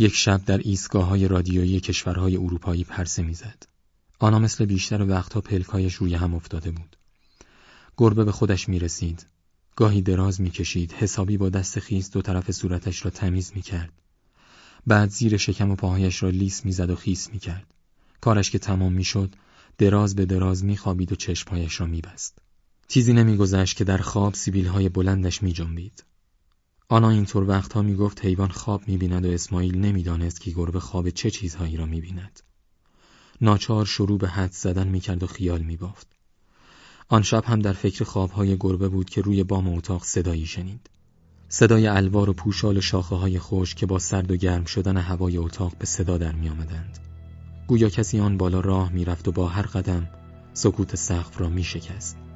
یک شب در ایستگاه های رادیویی کشورهای اروپایی پرسه می‌زد. آنا مثل بیشتر وقتها پلکایش روی هم افتاده بود. گربه به خودش می رسید. گاهی دراز می کشید. حسابی با دست خیز دو طرف صورتش را تمیز می کرد. بعد زیر شکم و پاهایش را لیس می‌زد و خیس می کرد. کارش که تمام می شد دراز به دراز می خوابید و چشمهایش را می بست. چیزی نمیگذشت که در خواب سیبیل های بلندش می جنبید. آنا اینطور وقتها می گفت حیوان خواب می بیند و اسماعیل نمی‌دانست که گربه خواب چه چیزهایی را می بیند. ناچار شروع به حد زدن می کرد و خیال می بافت. آن شب هم در فکر خوابهای گربه بود که روی بام اتاق صدایی شنید. صدای الوار و پوشال و شاخه های خوش که با سرد و گرم شدن هوای اتاق به صدا در می آمدند. گویا کسی آن بالا راه می رفت و با هر قدم سکوت سقف را می شکست.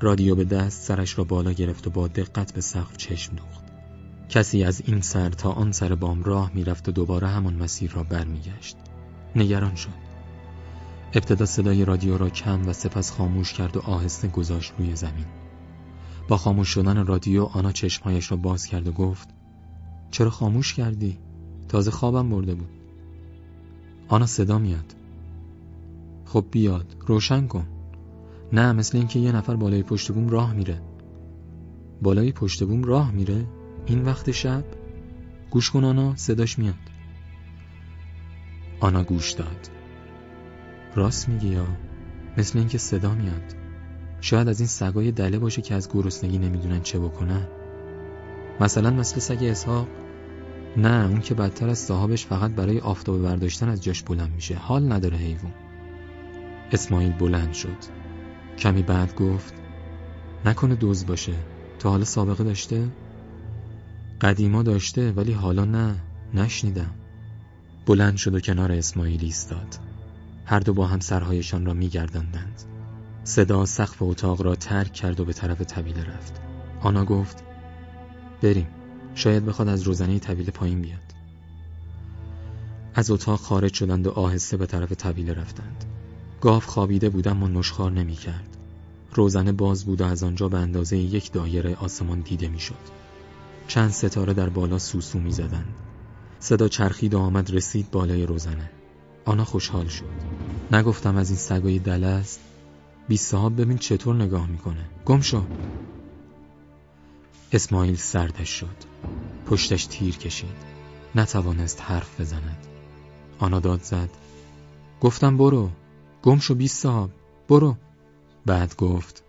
رادیو به دست سرش را بالا گرفت و با دقت به سقف چشم دوخت. کسی از این سر تا آن سر بام راه می‌رفت و دوباره همان مسیر را برمیگشت. نگران شد. ابتدا صدای رادیو را کم و سپس خاموش کرد و آهسته گذاشت روی زمین. با خاموش شدن رادیو آنا چشمهایش را باز کرد و گفت چرا خاموش کردی؟ تازه خوابم برده بود. آنا صدا میاد. خب بیاد روشن کن. نه مثل اینکه یه نفر بالای پشت بوم راه میره. بالای پشت بوم راه میره. این وقت شب گوش کن آنا صداش میاد. آنا گوش داد. راست میگی یا؟ مثل اینکه صدا میاد. شاید از این سگای دله باشه که از گرسنگی نمی‌دونن چه بکنن. مثلا مثل سگ اسحاق. نه اون که بدتر از صاحبش فقط برای آفتاب برداشتن از جاش بلند میشه. حال نداره حیوان. اسماعیل بلند شد. کمی بعد گفت نکنه دوز باشه تا حالا سابقه داشته؟ قدیما داشته ولی حالا نه نشنیدم. بلند شد و کنار اسماعیل ایستاد. هر دو با هم سرهایشان را میگرداندند. صدا سقف اتاق را ترک کرد و به طرف طویله رفت. آنا گفت بریم شاید بخواد از روزنه طویله پایین بیاد. از اتاق خارج شدند و آهسته به طرف طویله رفتند. گاو خوابیده بود اما نشخار نمی کرد. روزنه باز بود و از آنجا به اندازه یک دایره آسمان دیده می شد. چند ستاره در بالا سوسو می زدن. صدا چرخید و آمد رسید بالای روزنه. آنا خوشحال شد. نگفتم از این سگای دله است. بی صاحب ببین چطور نگاه می‌کنه. گم شو. اسماعیل سردش شد. پشتش تیر کشید. نتوانست حرف بزند. آنا داد زد. گفتم برو. گم شو بیست صاحب. برو. بعد گفت.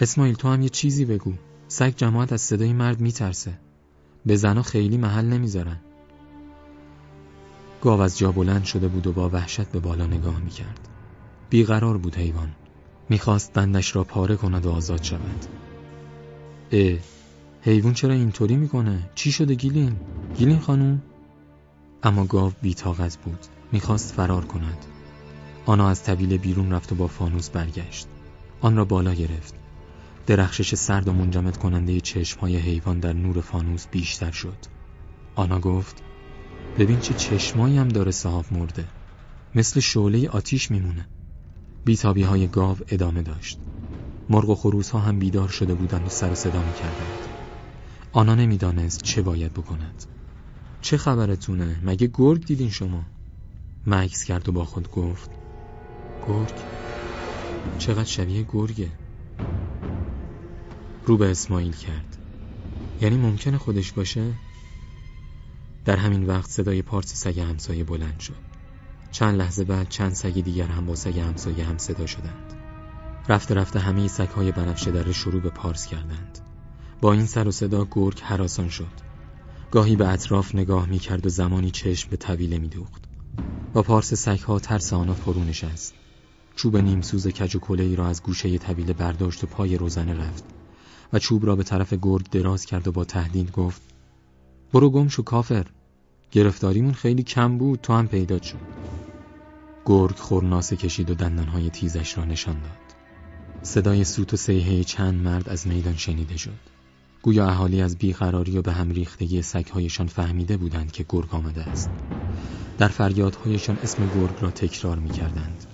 اسماعیل تو هم یه چیزی بگو. سگ جماعت از صدای مرد میترسه. به زنا خیلی محل نمی‌ذارن. گاو از جا بلند شده بود و با وحشت به بالا نگاه می‌کرد. بیقرار بود حیوان. می‌خواست بندش را پاره کند و آزاد شود. اه حیوان چرا اینطوری می‌کنه؟ چی شده گیلین؟ گیلین خانوم؟ اما گاو بیتاقت بود. می‌خواست فرار کند. آنا از طویله بیرون رفت و با فانوس برگشت. آن را بالا گرفت. درخشش سرد و منجمد کننده چشمهای حیوان در نور فانوس بیشتر شد. آنا گفت ببین چه چشمایی هم داره صاحب مرده. مثل شعله آتیش میمونه. بیتابی های گاو ادامه داشت. مرغ و خروس ها هم بیدار شده بودند و سر صدا می‌کردند. آنا نمی‌دانست چه باید بکند. چه خبرتونه؟ مگه گرگ دیدین شما؟ مکس کرد و با خود گفت گرگ؟ چقدر شبیه گرگه. رو به اسماعیل کرد. یعنی ممکنه خودش باشه؟ در همین وقت صدای پارس سگ همسایه بلند شد. چند لحظه بعد چند سگ دیگر هم با سگ همسایه هم صدا شدند. رفته رفته همه سگهای بنفشه در شروع به پارس کردند. با این سر و صدا گرگ حراسان شد. گاهی به اطراف نگاه می کرد و زمانی چشم به طویله می دوخت با پارس سگها ترس آنها فرو نشست. چوب نیمسوز کج و ای را از گوشه طویله برداشت و پای روزنه رفت و چوب را به طرف گرگ دراز کرد و با تهدید گفت برو گم شو کافر گرفتاریمون خیلی کم بود تو هم پیدا شد گرگ خورناسه کشید و دندانهای تیزش را نشان داد. صدای سوت و سیهه چند مرد از میدان شنیده شد. گویا اهالی از بیقراری و به هم ریختگی سگهایشان فهمیده بودند که گرگ آمده است. در فریادهایشان اسم گرگ را تکرار می کردند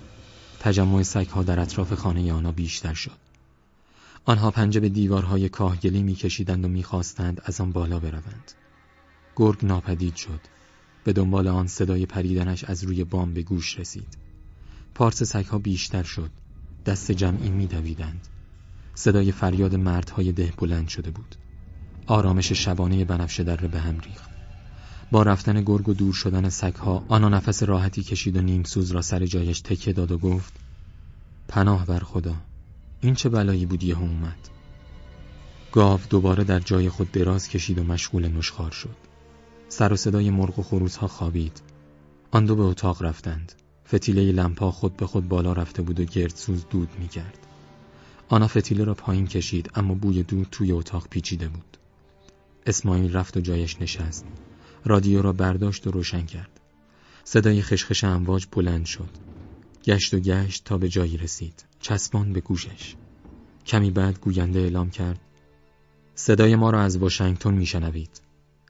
تجمع سگها در اطراف خانه آنها بیشتر شد. آنها پنجه به دیوارهای کاهگلی میکشیدند و می‌خواستند از آن بالا بروند. گرگ ناپدید شد. به دنبال آن صدای پریدنش از روی بام به گوش رسید. پارس سگها بیشتر شد. دست جمعی میدویدند. صدای فریاد مردهای ده بلند شده بود. آرامش شبانه بنفشه دره به هم ریخت. با رفتن گرگ و دور شدن سگها آنا نفس راحتی کشید و نیم سوز را سر جایش تکه داد و گفت پناه بر خدا این چه بلایی بود یه اومد گاو دوباره در جای خود دراز کشید و مشغول نشخار شد سر و صدای مرغ و خروس ها خوابید آن دو به اتاق رفتند فتیله لمپا خود به خود بالا رفته بود و گردسوز دود می کرد. آنا فتیله را پایین کشید اما بوی دود توی اتاق پیچیده بود. اسماعیل رفت و جایش نشست. رادیو را برداشت و روشن کرد. صدای خشخش امواج بلند شد. گشت و گشت تا به جایی رسید. چسبان به گوشش. کمی بعد گوینده اعلام کرد. صدای ما را از واشنگتن میشنوید.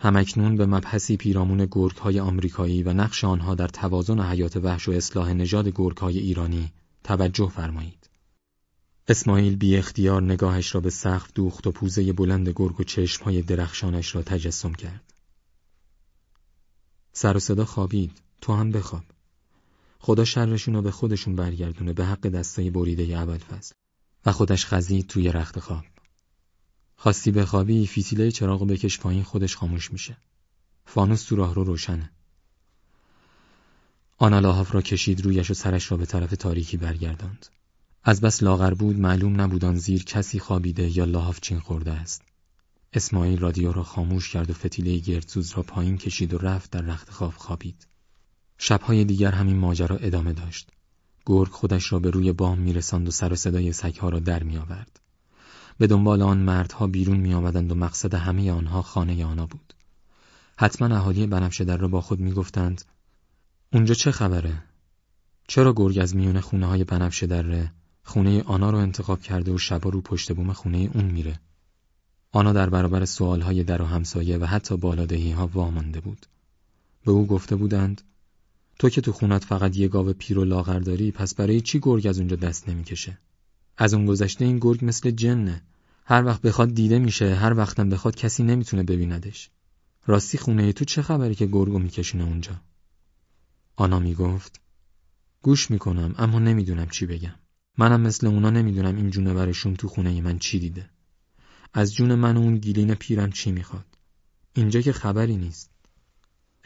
همکنون به مبحثی پیرامون گرگ های آمریکایی و نقش آنها در توازن حیات وحش و اصلاح نژاد گرگ های ایرانی توجه فرمایید. اسماعیل بی اختیار نگاهش را به سقف دوخت و پوزه بلند گرگ و چشم های درخشانش را تجسم کرد. سر و صدا خوابید تو هم بخواب. خدا شرشون رو به خودشون برگردونه به حق دستای بریده اول فصل و خودش خزید توی رخت خواب. خواستی بخوابی فیتیله چراغ بکش پایین خودش خاموش میشه. فانوس تو راه رو روشنه. آنا لاحاف را کشید رویش و سرش را به طرف تاریکی برگرداند. از بس لاغر بود معلوم نبودان زیر کسی خوابیده یا لاحاف چین خورده است. اسماعیل رادیو را خاموش کرد و فتیله گردسوز را پایین کشید و رفت در رخت خواب خوابید. شبهای دیگر همین ماجرا ادامه داشت. گرگ خودش را به روی بام میرساند و سر و صدای سگها را در میآورد. به دنبال آن مردها بیرون می آمدند و مقصد همه آنها خانه آنها بود. حتما اهالی بنفشه در را با خود می گفتند اونجا چه خبره؟ چرا گرگ از میون خونه های بنفشه دره خونه آنا رو انتخاب کرده و شبا رو پشت بوم خونه اون میره؟ آنا در برابر سوال های در و همسایه و حتی بالادهی ها وامانده بود. به او گفته بودند تو که تو خونت فقط یه گاو پیر و لاغر داری پس برای چی گرگ از اونجا دست نمی‌کشه؟ از اون گذشته این گرگ مثل جنه. هر وقت بخواد دیده میشه هر وقتم بخواد کسی نمی‌تونه ببیندش. راستی خونه تو چه خبری که گرگو میکشونه اونجا؟ آنا می‌گفت گوش می‌کنم اما نمی‌دونم چی بگم. منم مثل اونا نمی‌دونم این جونه برشون تو خونه من چی دیده. از جون من اون گیلین پیرم چی می‌خواد؟ اینجا که خبری نیست.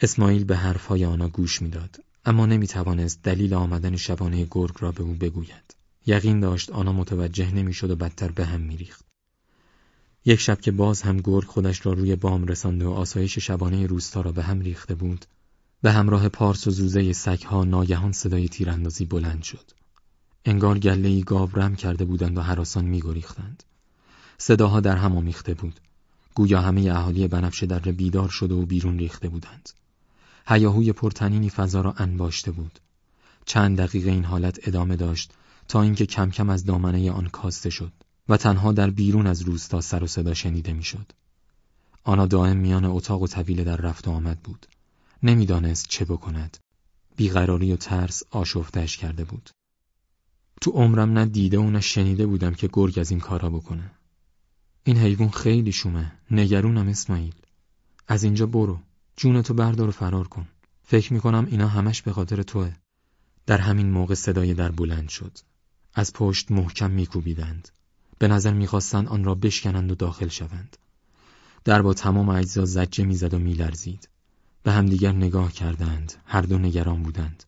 اسماعیل به حرفهای آنا گوش می‌داد اما نمی‌توانست دلیل آمدن شبانه گرگ را به او بگوید. یقین داشت آنا متوجه نمی‌شد و بدتر به هم میریخت. یک شب که باز هم گرگ خودش را روی بام رسانده و آسایش شبانه روستا را به هم ریخته بود به همراه پارس و زوزه سگها ناگهان صدای تیراندازی بلند شد. انگار گله گاو رم کرده بودند و حراسان میگریختند. صداها در هم آمیخته بود گویا همه اهالی بنفشه در بیدار شده و بیرون ریخته بودند هیاهوی پرتنینی فضا را انباشته بود چند دقیقه این حالت ادامه داشت تا اینکه کم کم از دامنه آن کاسته شد و تنها در بیرون از روستا سر و صدا شنیده می‌شد. آنا دائم میان اتاق و طویله در رفت و آمد بود. نمی‌دانست چه بکند. بیقراری و ترس آشفتش کرده بود. تو عمرم نه دیده و نه شنیده بودم که گرگ از این کارا بکنه. این حیوان خیلی شومه. نگرونم اسماعیل. از اینجا برو. جونتو بردار و فرار کن. فکر می‌کنم اینا همش به خاطر توه. در همین موقع صدای در بلند شد. از پشت محکم میکوبیدند. به نظر می‌خواستند آن را بشکنند و داخل شوند. در با تمام اجزا زجه می‌زد و میلرزید. به همدیگر نگاه کردند. هر دو نگران بودند.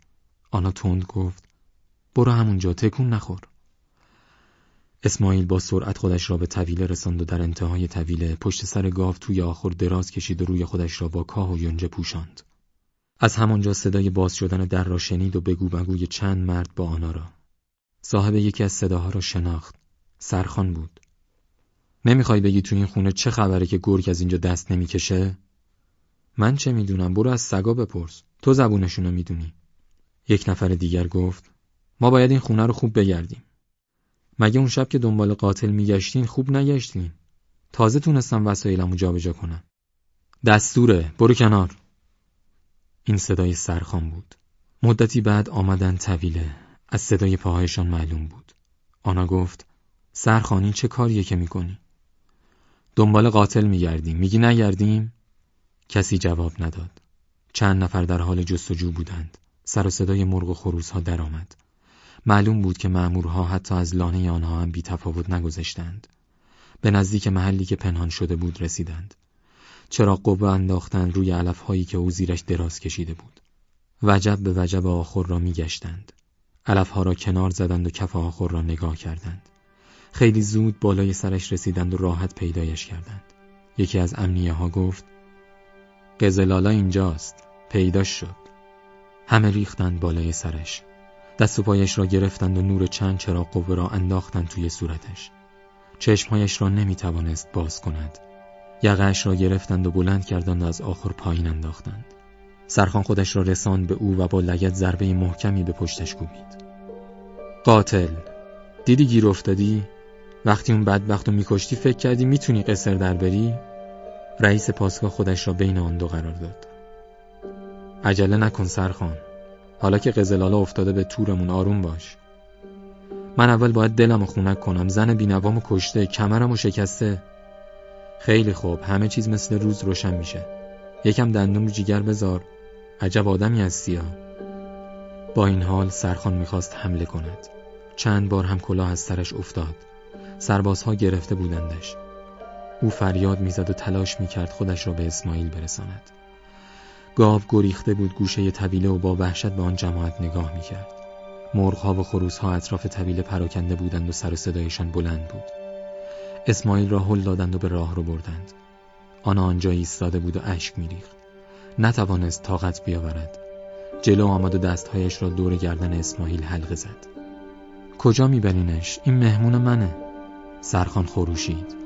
آنا تند گفت برو همونجا تکون نخور. اسماعیل با سرعت خودش را به طویله رساند و در انتهای طویله پشت سر گاو توی آخر دراز کشید و روی خودش را با کاه و یونجه پوشاند. از همانجا صدای باز شدن در را شنید و بگو بگوی چند مرد با آنا را. صاحب یکی از صداها را شناخت. سرخان بود. نمی‌خوای بگی تو این خونه چه خبره که گرگ از اینجا دست نمی‌کشه؟ من چه می‌دونم برو از سگا بپرس. تو زبونشونو می‌دونی. یک نفر دیگر گفت ما باید این خونه رو خوب بگردیم. مگه اون شب که دنبال قاتل میگشتین خوب نگشتین؟ تازه تونستم وسایلمو جابجا کنم. دستوره برو کنار. این صدای سرخان بود. مدتی بعد آمدن طویله. از صدای پاهایشان معلوم بود. آنا گفت سرخانی چه کاریه که می‌کنی؟ دنبال قاتل میگردیم. میگی نگردیم؟ کسی جواب نداد. چند نفر در حال جستجو بودند. سر و صدای مرغ و خروسها درآمد. معلوم بود که مأمورها حتی از لانه آنها هم بی تفاوت نگذشتند. به نزدیک محلی که پنهان شده بود رسیدند. چراغ قوه انداختند روی علفهایی که او زیرش دراز کشیده بود. وجب به وجب آخر را میگشتند. علفها را کنار زدند و کف آخر را نگاه کردند. خیلی زود بالای سرش رسیدند و راحت پیدایش کردند. یکی از امنیه ها گفت قزلالا اینجاست. پیداش شد. همه ریختند بالای سرش. دست و پایش را گرفتند و نور چند چراغ قوه را انداختند توی صورتش. چشمهایش را نمی توانست باز کند. یقهش را گرفتند و بلند کردند و از آخر پایین انداختند. سرخان خودش را رساند به او و با لگت ضربه محکمی به پشتش کوبید. قاتل دیدی گیر افتادی؟ وقتی اون بدبخت رو میکشتی فکر کردی می‌تونی قصر در بری؟ رئیس پاسگاه خودش را بین آن دو قرار داد. عجله نکن سرخان. حالا که قزلالا افتاده به تورمون آروم باش. من اول باید دلم خونک کنم. زن بینوامو کشته کمرم و شکسته. خیلی خوب. همه چیز مثل روز روشن میشه. یکم دندون رو جیگر بذار. عجب آدمی از سیاه با این حال سرخان می‌خواست حمله کند. چند بار هم کلاه از سرش افتاد. سربازها گرفته بودندش. او فریاد می‌زد و تلاش می‌کرد خودش را به اسماعیل برساند. گاو گریخته بود گوشه طویله و با وحشت به آن جماعت نگاه می‌کرد. مرغها و خروسها اطراف طویله پراکنده بودند و سر و صدایشان بلند بود. اسماعیل را هل دادند و به راه رو بردند. آن آنجا ایستاده بود و اشک میریخت. نتوانست طاقت بیاورد. جلو آمد و دستهایش را دور گردن اسماعیل حلقه زد. کجا میبرینش؟ این مهمون منه. سرخان خروشید.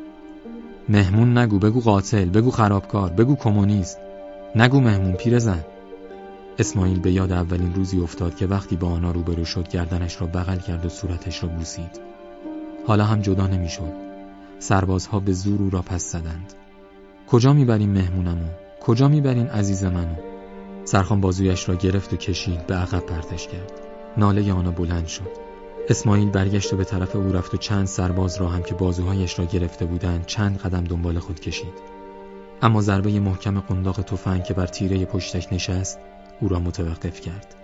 مهمون نگو بگو قاتل بگو خرابکار بگو کمونیست. نگو مهمون پیرزن. اسماعیل به یاد اولین روزی افتاد که وقتی با آنها روبرو شد گردنش را بغل کرد و صورتش را بوسید. حالا هم جدا نمی‌شد. سربازها به زور او را پس زدند. کجا می‌بریم مهمونمو؟ کجا می‌برین عزیز منو؟ سرخان بازویش را گرفت و کشید به عقب پرتش کرد. ناله آنها بلند شد. اسماعیل برگشت و به طرف او رفت و چند سرباز را هم که بازوهایش را گرفته بودند چند قدم دنبال خود کشید. اما ضربه محکم قنداق تفنگ که بر تیره پشتش نشست او را متوقف کرد.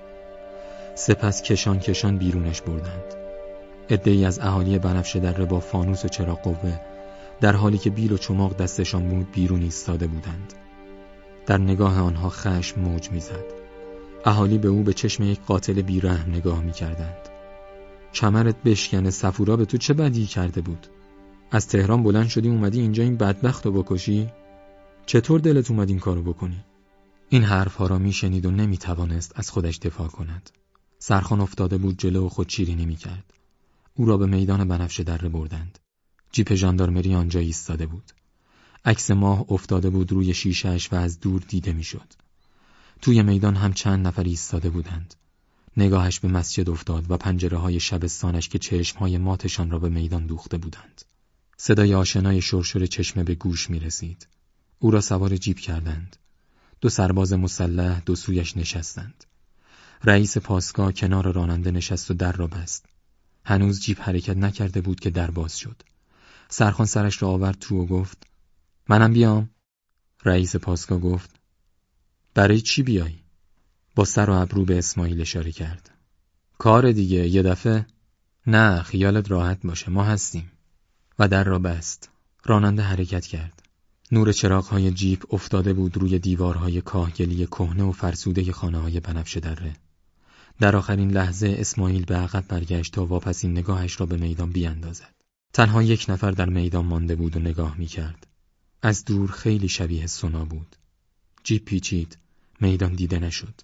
سپس کشان کشان بیرونش بردند. ای از اهالی بنفشه در با فانوس و چراغ قوه در حالی که بیل و چماق دستشان بود بیرون ایستاده بودند. در نگاه آنها خشم موج می‌زد. اهالی به او به چشم یک قاتل بیرحم نگاه می‌کردند. چمرت بشکنه سفورا به تو چه بدی کرده بود؟ از تهران بلند شدی اومدی اینجا این بدبخت رو بکشی؟ چطور دلت اومد این کارو بکنی این حرفها را میشنید و نمی‌توانست از خودش دفاع کند. سرخان افتاده بود جلو و خود چیری نمی‌کرد. او را به میدان بنفشه دره بردند. جیپ ژاندارمری آنجا ایستاده بود. عکس ماه افتاده بود روی شیشهش و از دور دیده می‌شد. توی میدان هم چند نفر ایستاده بودند. نگاهش به مسجد افتاد و پنجره های شبستانش که چشم های ماتشان را به میدان دوخته بودند. صدای آشنای شرشر چشمه به گوش می رسید. او را سوار جیپ کردند. دو سرباز مسلح دو سویش نشستند. رئیس پاسگاه کنار راننده نشست و در را بست. هنوز جیب حرکت نکرده بود که در باز شد. سرخان سرش را آورد تو و گفت منم بیام؟ رئیس پاسگاه گفت برای چی بیای؟ با سر و ابرو به اسماعیل اشاره کرد. کار دیگه یه دفعه؟ نه خیالت راحت باشه ما هستیم. و در را بست. راننده حرکت کرد. نور چراغهای جیپ افتاده بود روی دیوارهای کاهگلی کهنه و فرسوده خانه های بنفشه دره. در آخرین لحظه اسماعیل به عقب برگشت تا واپسین نگاهش را به میدان بیاندازد. تنها یک نفر در میدان مانده بود و نگاه می کرد. از دور خیلی شبیه سنا بود. جیپ پیچید. میدان دیده نشد.